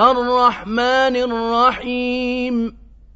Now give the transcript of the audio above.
الرحمن الرحيم.